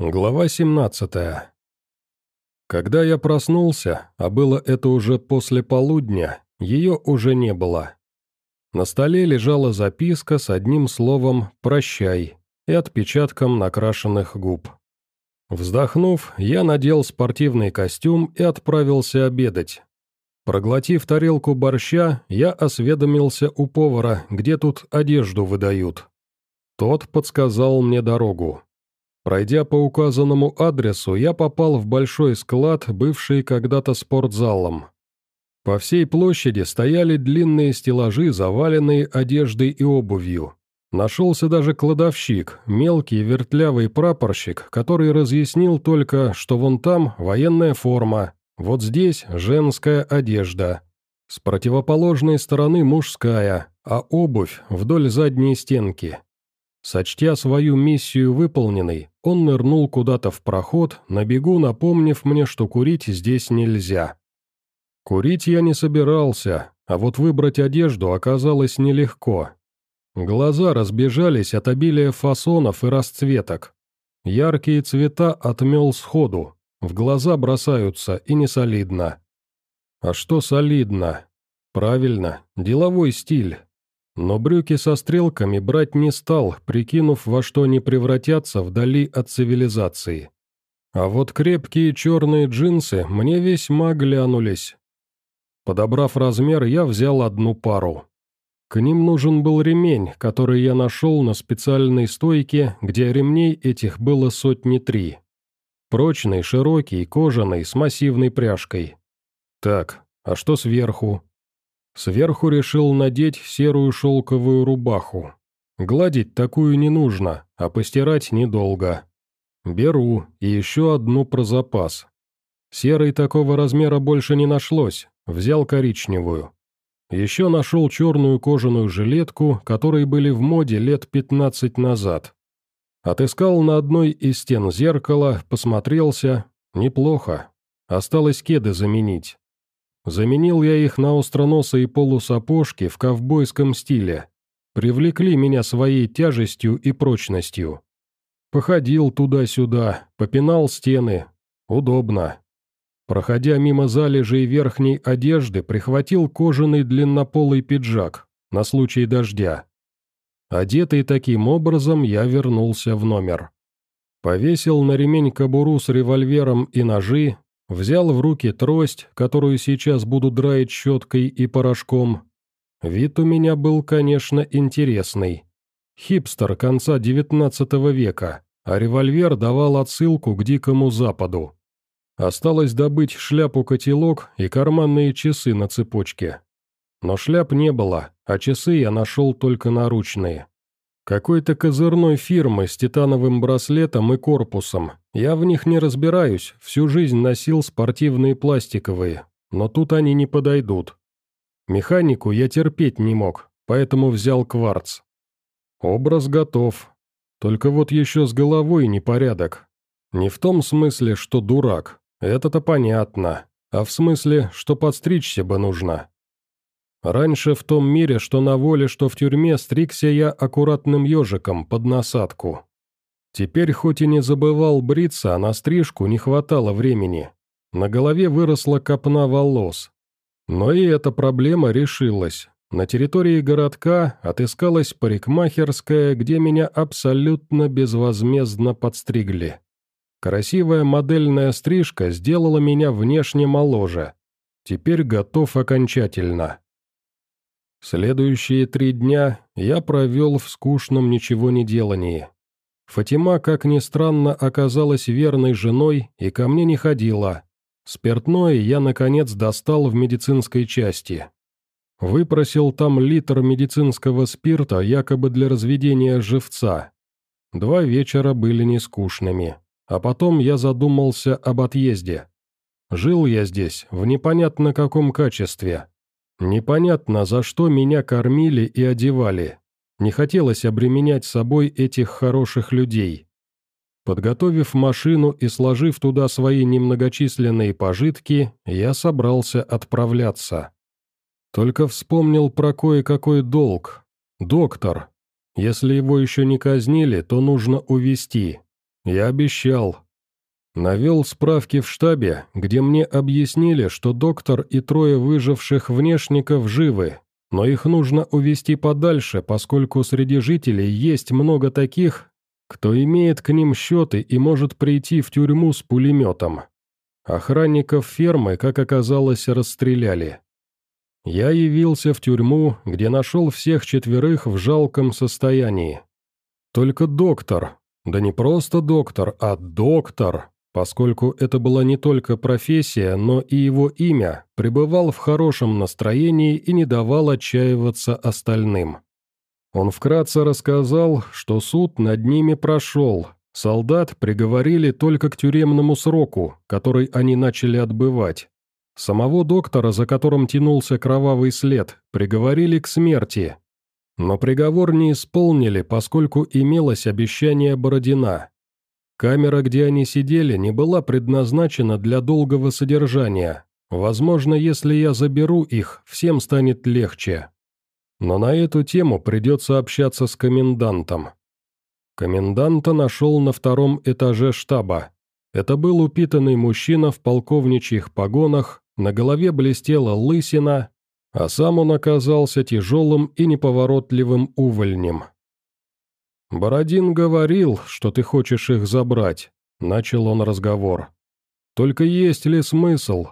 Глава 17 Когда я проснулся, а было это уже после полудня, ее уже не было. На столе лежала записка с одним словом «прощай» и отпечатком накрашенных губ. Вздохнув, я надел спортивный костюм и отправился обедать. Проглотив тарелку борща, я осведомился у повара, где тут одежду выдают. Тот подсказал мне дорогу. Пройдя по указанному адресу, я попал в большой склад, бывший когда-то спортзалом. По всей площади стояли длинные стеллажи, заваленные одеждой и обувью. Нашелся даже кладовщик, мелкий вертлявый прапорщик, который разъяснил только, что вон там военная форма, вот здесь женская одежда. С противоположной стороны мужская, а обувь вдоль задней стенки. Сочтя свою миссию выполненной, он нырнул куда-то в проход, на бегу напомнив мне, что курить здесь нельзя. Курить я не собирался, а вот выбрать одежду оказалось нелегко. Глаза разбежались от обилия фасонов и расцветок. Яркие цвета отмел сходу, в глаза бросаются и не солидно. А что солидно? Правильно, деловой стиль. Но брюки со стрелками брать не стал, прикинув, во что они превратятся вдали от цивилизации. А вот крепкие черные джинсы мне весьма глянулись. Подобрав размер, я взял одну пару. К ним нужен был ремень, который я нашел на специальной стойке, где ремней этих было сотни три. Прочный, широкий, кожаный, с массивной пряжкой. Так, а что сверху? Сверху решил надеть серую шелковую рубаху. Гладить такую не нужно, а постирать недолго. Беру, и еще одну про запас. Серой такого размера больше не нашлось, взял коричневую. Еще нашел черную кожаную жилетку, которые были в моде лет 15 назад. Отыскал на одной из стен зеркало, посмотрелся. Неплохо. Осталось кеды заменить. Заменил я их на остроносые полусапожки в ковбойском стиле. Привлекли меня своей тяжестью и прочностью. Походил туда-сюда, попинал стены. Удобно. Проходя мимо залежей верхней одежды, прихватил кожаный длиннополый пиджак на случай дождя. Одетый таким образом, я вернулся в номер. Повесил на ремень кобуру с револьвером и ножи, взял в руки трость, которую сейчас буду драить щеткой и порошком. Вид у меня был, конечно, интересный. Хипстер конца XIX века, а револьвер давал отсылку к Дикому Западу. Осталось добыть шляпу-котелок и карманные часы на цепочке. Но шляп не было, а часы я нашел только наручные. Какой-то козырной фирмы с титановым браслетом и корпусом. Я в них не разбираюсь, всю жизнь носил спортивные пластиковые, но тут они не подойдут. Механику я терпеть не мог, поэтому взял кварц. Образ готов. Только вот еще с головой непорядок. Не в том смысле, что дурак, это-то понятно. А в смысле, что подстричься бы нужно. Раньше в том мире, что на воле, что в тюрьме, стригся я аккуратным ежиком под насадку. Теперь хоть и не забывал бриться, а на стрижку не хватало времени. На голове выросла копна волос. Но и эта проблема решилась. На территории городка отыскалась парикмахерская, где меня абсолютно безвозмездно подстригли. Красивая модельная стрижка сделала меня внешне моложе. Теперь готов окончательно. Следующие три дня я провел в скучном ничего не делании. Фатима, как ни странно, оказалась верной женой и ко мне не ходила. Спиртное я, наконец, достал в медицинской части. Выпросил там литр медицинского спирта, якобы для разведения живца. Два вечера были нескучными. А потом я задумался об отъезде. Жил я здесь в непонятно каком качестве. Непонятно, за что меня кормили и одевали. Не хотелось обременять собой этих хороших людей. Подготовив машину и сложив туда свои немногочисленные пожитки, я собрался отправляться. Только вспомнил про кое-какой долг. Доктор. Если его еще не казнили, то нужно увести. Я обещал. Навел справки в штабе, где мне объяснили, что доктор и трое выживших внешников живы, но их нужно увести подальше, поскольку среди жителей есть много таких, кто имеет к ним счеты и может прийти в тюрьму с пулеметом. Охранников фермы, как оказалось, расстреляли. Я явился в тюрьму, где нашел всех четверых в жалком состоянии. Только доктор, да не просто доктор, а доктор, поскольку это была не только профессия, но и его имя, пребывал в хорошем настроении и не давал отчаиваться остальным. Он вкратце рассказал, что суд над ними прошел, солдат приговорили только к тюремному сроку, который они начали отбывать. Самого доктора, за которым тянулся кровавый след, приговорили к смерти. Но приговор не исполнили, поскольку имелось обещание Бородина. Камера, где они сидели, не была предназначена для долгого содержания. Возможно, если я заберу их, всем станет легче. Но на эту тему придется общаться с комендантом. Коменданта нашел на втором этаже штаба. Это был упитанный мужчина в полковничьих погонах, на голове блестела лысина, а сам он оказался тяжелым и неповоротливым увольнем. «Бородин говорил, что ты хочешь их забрать», — начал он разговор. «Только есть ли смысл?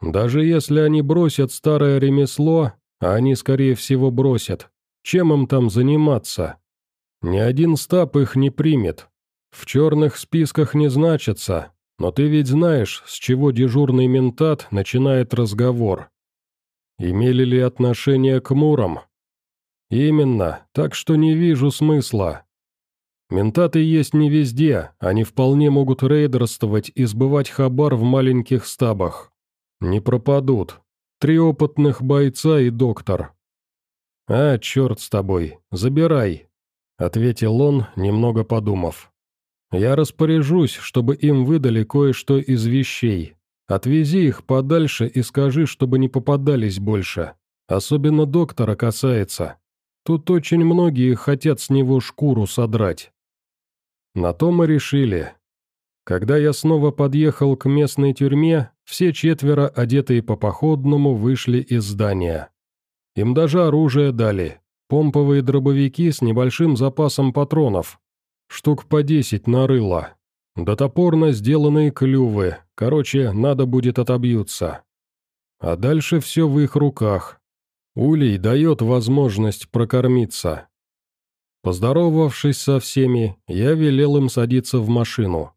Даже если они бросят старое ремесло, а они, скорее всего, бросят. Чем им там заниматься? Ни один стаб их не примет. В черных списках не значатся, но ты ведь знаешь, с чего дежурный ментат начинает разговор. Имели ли отношение к Мурам? Именно, так что не вижу смысла. Ментаты есть не везде, они вполне могут рейдерствовать и сбывать хабар в маленьких стабах. Не пропадут, Три опытных бойца и доктор». «А, черт с тобой, забирай», — ответил он, немного подумав. «Я распоряжусь, чтобы им выдали кое-что из вещей. Отвези их подальше и скажи, чтобы не попадались больше. Особенно доктора касается. Тут очень многие хотят с него шкуру содрать». На то мы решили. Когда я снова подъехал к местной тюрьме, все четверо, одетые по походному, вышли из здания. Им даже оружие дали. Помповые дробовики с небольшим запасом патронов. Штук по десять нарыло. Да топорно сделанные клювы. Короче, надо будет отобьются. А дальше все в их руках. Улей дает возможность прокормиться. Поздоровавшись со всеми, я велел им садиться в машину.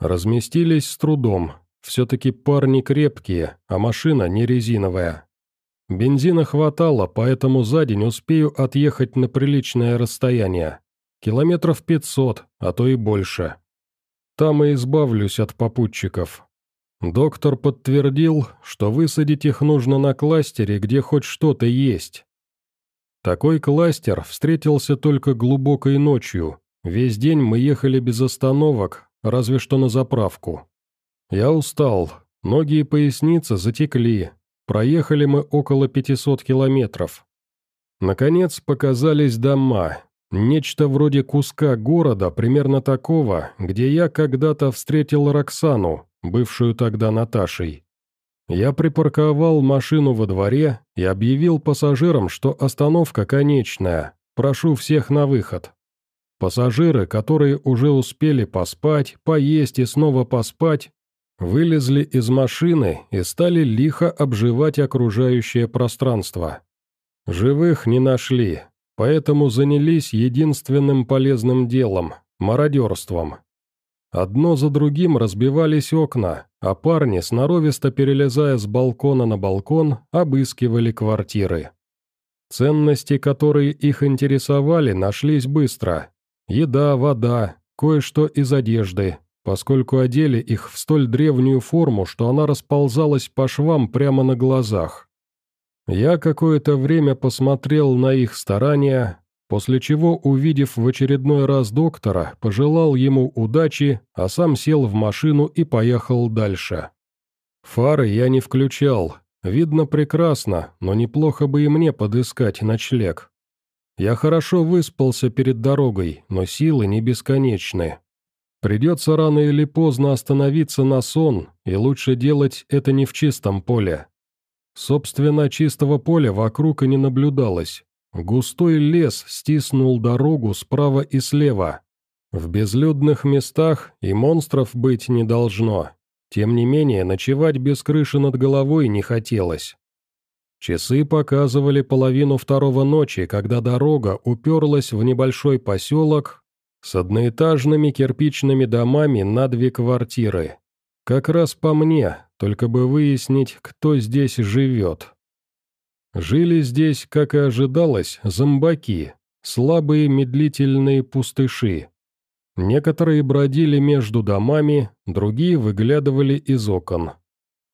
Разместились с трудом, все-таки парни крепкие, а машина не резиновая. Бензина хватало, поэтому за день успею отъехать на приличное расстояние. Километров пятьсот, а то и больше. Там и избавлюсь от попутчиков. Доктор подтвердил, что высадить их нужно на кластере, где хоть что-то есть. Такой кластер встретился только глубокой ночью. Весь день мы ехали без остановок, разве что на заправку. Я устал, ноги и поясница затекли, проехали мы около 500 километров. Наконец показались дома, нечто вроде куска города, примерно такого, где я когда-то встретил Роксану, бывшую тогда Наташей. Я припарковал машину во дворе и объявил пассажирам, что остановка конечная, прошу всех на выход. Пассажиры, которые уже успели поспать, поесть и снова поспать, вылезли из машины и стали лихо обживать окружающее пространство. Живых не нашли, поэтому занялись единственным полезным делом – мародерством. Одно за другим разбивались окна, а парни, сноровисто перелезая с балкона на балкон, обыскивали квартиры. Ценности, которые их интересовали, нашлись быстро, Еда, вода, кое-что из одежды, поскольку одели их в столь древнюю форму, что она расползалась по швам прямо на глазах. Я какое-то время посмотрел на их старания, после чего, увидев в очередной раз доктора, пожелал ему удачи, а сам сел в машину и поехал дальше. Фары я не включал, видно прекрасно, но неплохо бы и мне подыскать ночлег. Я хорошо выспался перед дорогой, но силы не бесконечны. Придется рано или поздно остановиться на сон, и лучше делать это не в чистом поле. Собственно, чистого поля вокруг и не наблюдалось. Густой лес стиснул дорогу справа и слева. В безлюдных местах и монстров быть не должно. Тем не менее, ночевать без крыши над головой не хотелось. Часы показывали половину второго ночи, когда дорога уперлась в небольшой поселок с одноэтажными кирпичными домами на две квартиры. Как раз по мне, только бы выяснить, кто здесь живет. Жили здесь, как и ожидалось, зомбаки, слабые медлительные пустыши. Некоторые бродили между домами, другие выглядывали из окон.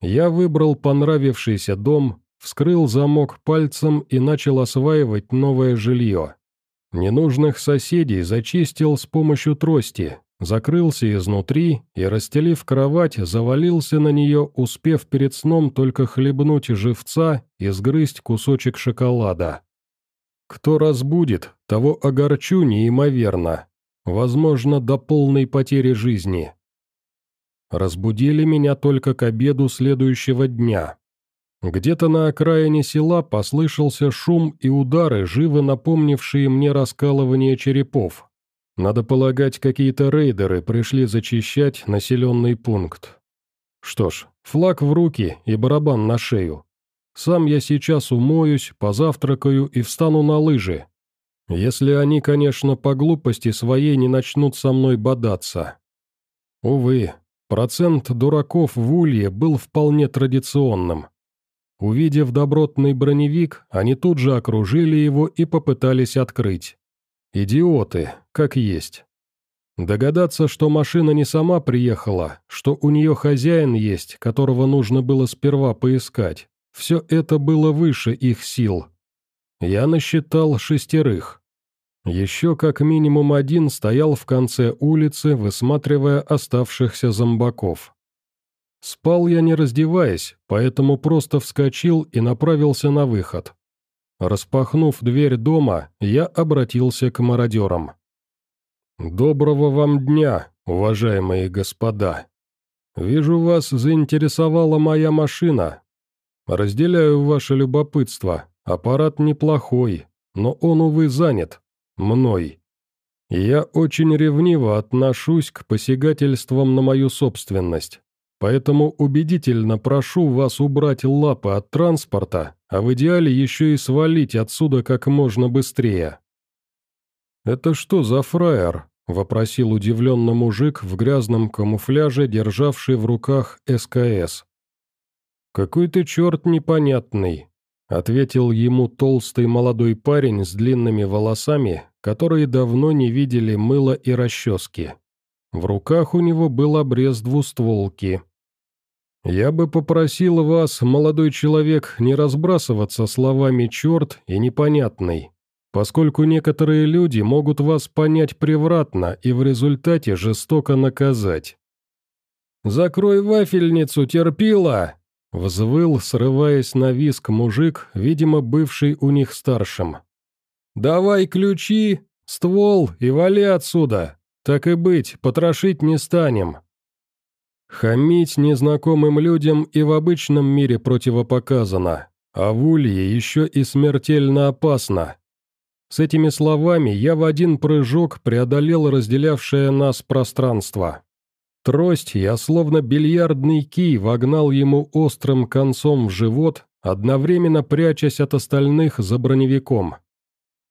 Я выбрал понравившийся дом, вскрыл замок пальцем и начал осваивать новое жилье. Ненужных соседей зачистил с помощью трости, закрылся изнутри и, расстелив кровать, завалился на нее, успев перед сном только хлебнуть живца и сгрызть кусочек шоколада. Кто разбудит, того огорчу неимоверно, возможно, до полной потери жизни. Разбудили меня только к обеду следующего дня. Где-то на окраине села послышался шум и удары, живо напомнившие мне раскалывание черепов. Надо полагать, какие-то рейдеры пришли зачищать населенный пункт. Что ж, флаг в руки и барабан на шею. Сам я сейчас умоюсь, позавтракаю и встану на лыжи. Если они, конечно, по глупости своей не начнут со мной бодаться. Увы, процент дураков в Улье был вполне традиционным. Увидев добротный броневик, они тут же окружили его и попытались открыть. Идиоты, как есть. Догадаться, что машина не сама приехала, что у нее хозяин есть, которого нужно было сперва поискать, все это было выше их сил. Я насчитал шестерых. Еще как минимум один стоял в конце улицы, высматривая оставшихся зомбаков. Спал я не раздеваясь, поэтому просто вскочил и направился на выход. Распахнув дверь дома, я обратился к мародерам. «Доброго вам дня, уважаемые господа. Вижу, вас заинтересовала моя машина. Разделяю ваше любопытство. Аппарат неплохой, но он, увы, занят. Мной. Я очень ревниво отношусь к посягательствам на мою собственность. Поэтому убедительно прошу вас убрать лапы от транспорта, а в идеале еще и свалить отсюда как можно быстрее». «Это что за фраер?» — вопросил удивленно мужик в грязном камуфляже, державший в руках СКС. «Какой ты черт непонятный», — ответил ему толстый молодой парень с длинными волосами, которые давно не видели мыла и расчески. В руках у него был обрез двустволки. «Я бы попросил вас, молодой человек, не разбрасываться словами «черт» и «непонятный», поскольку некоторые люди могут вас понять превратно и в результате жестоко наказать». «Закрой вафельницу, терпила!» — взвыл, срываясь на виск мужик, видимо, бывший у них старшим. «Давай ключи, ствол и вали отсюда. Так и быть, потрошить не станем». Хамить незнакомым людям и в обычном мире противопоказано, а в улье еще и смертельно опасно. С этими словами я в один прыжок преодолел разделявшее нас пространство. Трость я словно бильярдный кий вогнал ему острым концом в живот, одновременно прячась от остальных за броневиком.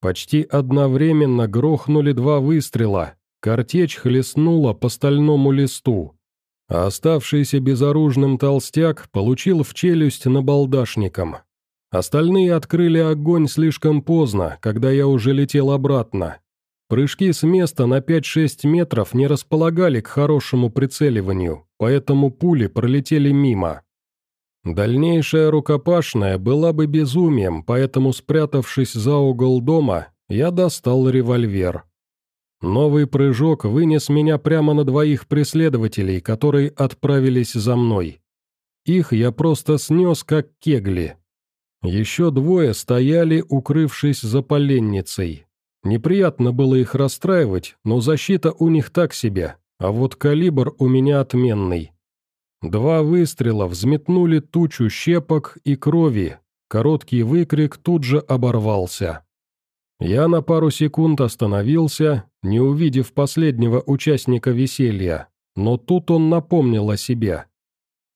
Почти одновременно грохнули два выстрела, картечь хлестнула по стальному листу а оставшийся безоружным толстяк получил в челюсть набалдашником. Остальные открыли огонь слишком поздно, когда я уже летел обратно. Прыжки с места на 5-6 метров не располагали к хорошему прицеливанию, поэтому пули пролетели мимо. Дальнейшая рукопашная была бы безумием, поэтому, спрятавшись за угол дома, я достал револьвер. Новый прыжок вынес меня прямо на двоих преследователей, которые отправились за мной. Их я просто снес, как кегли. Еще двое стояли, укрывшись за поленницей. Неприятно было их расстраивать, но защита у них так себе. а вот калибр у меня отменный. Два выстрела взметнули тучу щепок и крови, короткий выкрик тут же оборвался. Я на пару секунд остановился, не увидев последнего участника веселья, но тут он напомнил о себе.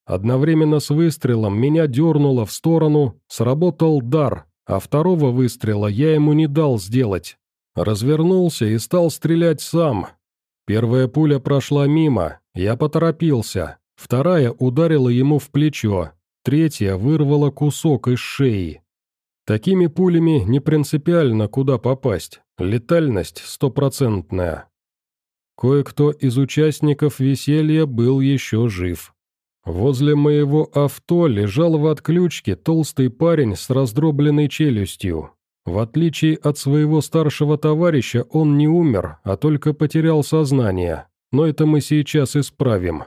Одновременно с выстрелом меня дернуло в сторону, сработал дар, а второго выстрела я ему не дал сделать. Развернулся и стал стрелять сам. Первая пуля прошла мимо, я поторопился. Вторая ударила ему в плечо, третья вырвала кусок из шеи. Такими пулями не принципиально, куда попасть, летальность стопроцентная. Кое-кто из участников веселья был еще жив. Возле моего авто лежал в отключке толстый парень с раздробленной челюстью. В отличие от своего старшего товарища, он не умер, а только потерял сознание. Но это мы сейчас исправим.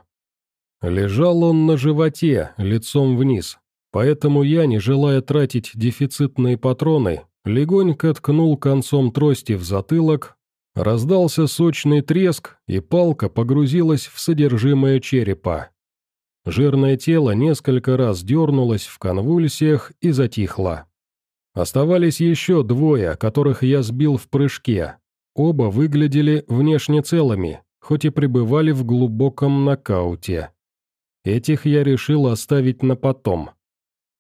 Лежал он на животе, лицом вниз. Поэтому я, не желая тратить дефицитные патроны, легонько ткнул концом трости в затылок, раздался сочный треск, и палка погрузилась в содержимое черепа. Жирное тело несколько раз дернулось в конвульсиях и затихло. Оставались еще двое, которых я сбил в прыжке. Оба выглядели внешне целыми, хоть и пребывали в глубоком нокауте. Этих я решил оставить на потом.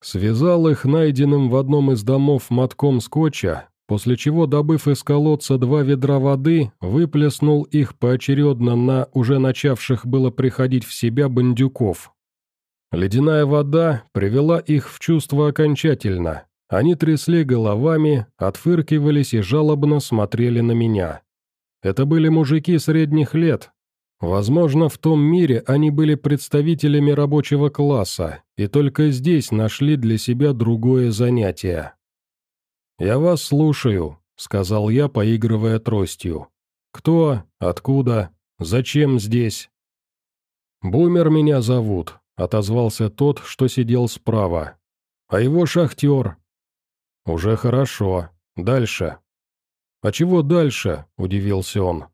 Связал их найденным в одном из домов мотком скотча, после чего, добыв из колодца два ведра воды, выплеснул их поочередно на уже начавших было приходить в себя бандюков. Ледяная вода привела их в чувство окончательно. Они трясли головами, отфыркивались и жалобно смотрели на меня. Это были мужики средних лет. Возможно, в том мире они были представителями рабочего класса, и только здесь нашли для себя другое занятие. «Я вас слушаю», — сказал я, поигрывая тростью. «Кто? Откуда? Зачем здесь?» «Бумер меня зовут отозвался тот, что сидел справа. «А его шахтер». «Уже хорошо. Дальше». «А чего дальше?» – удивился он.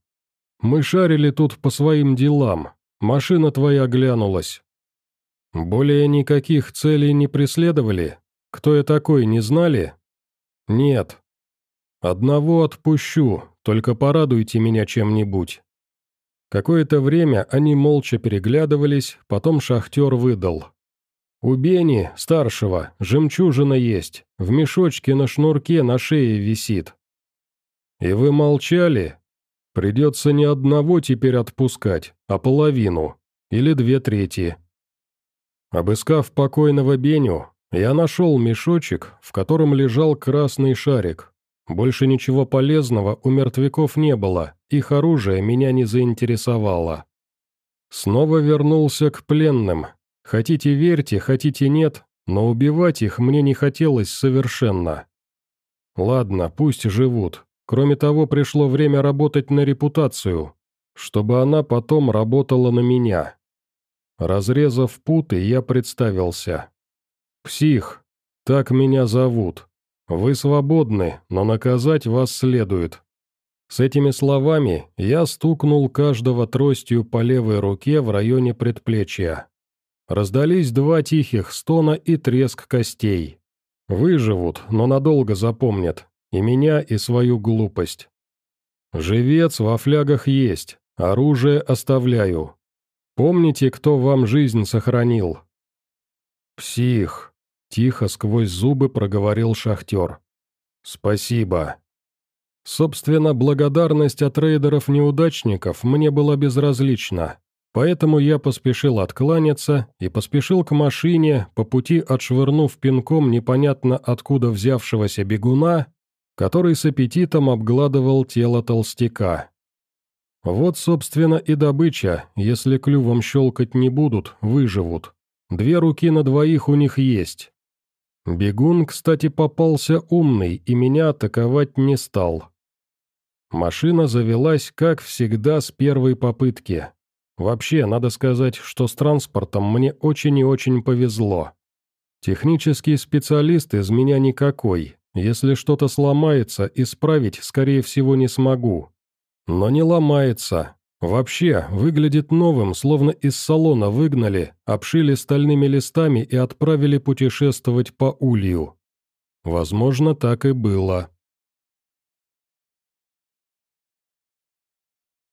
«Мы шарили тут по своим делам. Машина твоя глянулась». «Более никаких целей не преследовали? Кто я такой, не знали?» «Нет». «Одного отпущу, только порадуйте меня чем-нибудь». Какое-то время они молча переглядывались, потом шахтер выдал. «У Бени, старшего, жемчужина есть, в мешочке на шнурке на шее висит». «И вы молчали? Придется не одного теперь отпускать, а половину, или две трети». Обыскав покойного Беню, я нашел мешочек, в котором лежал красный шарик. Больше ничего полезного у мертвяков не было, их оружие меня не заинтересовало. Снова вернулся к пленным. Хотите верьте, хотите нет, но убивать их мне не хотелось совершенно. Ладно, пусть живут. Кроме того, пришло время работать на репутацию, чтобы она потом работала на меня. Разрезав путы, я представился. «Псих, так меня зовут. Вы свободны, но наказать вас следует. С этими словами я стукнул каждого тростью по левой руке в районе предплечья. Раздались два тихих стона и треск костей. Выживут, но надолго запомнят. И меня, и свою глупость. Живец во флягах есть, оружие оставляю. Помните, кто вам жизнь сохранил? Псих. Тихо сквозь зубы проговорил шахтер. «Спасибо». Собственно, благодарность от рейдеров-неудачников мне была безразлична, поэтому я поспешил откланяться и поспешил к машине, по пути отшвырнув пинком непонятно откуда взявшегося бегуна, который с аппетитом обгладывал тело толстяка. Вот, собственно, и добыча, если клювом щелкать не будут, выживут. Две руки на двоих у них есть. Бегун, кстати, попался умный и меня атаковать не стал. Машина завелась, как всегда, с первой попытки. Вообще, надо сказать, что с транспортом мне очень и очень повезло. Технический специалист из меня никакой. Если что-то сломается, исправить, скорее всего, не смогу. Но не ломается. Вообще, выглядит новым, словно из салона выгнали, обшили стальными листами и отправили путешествовать по улью. Возможно, так и было.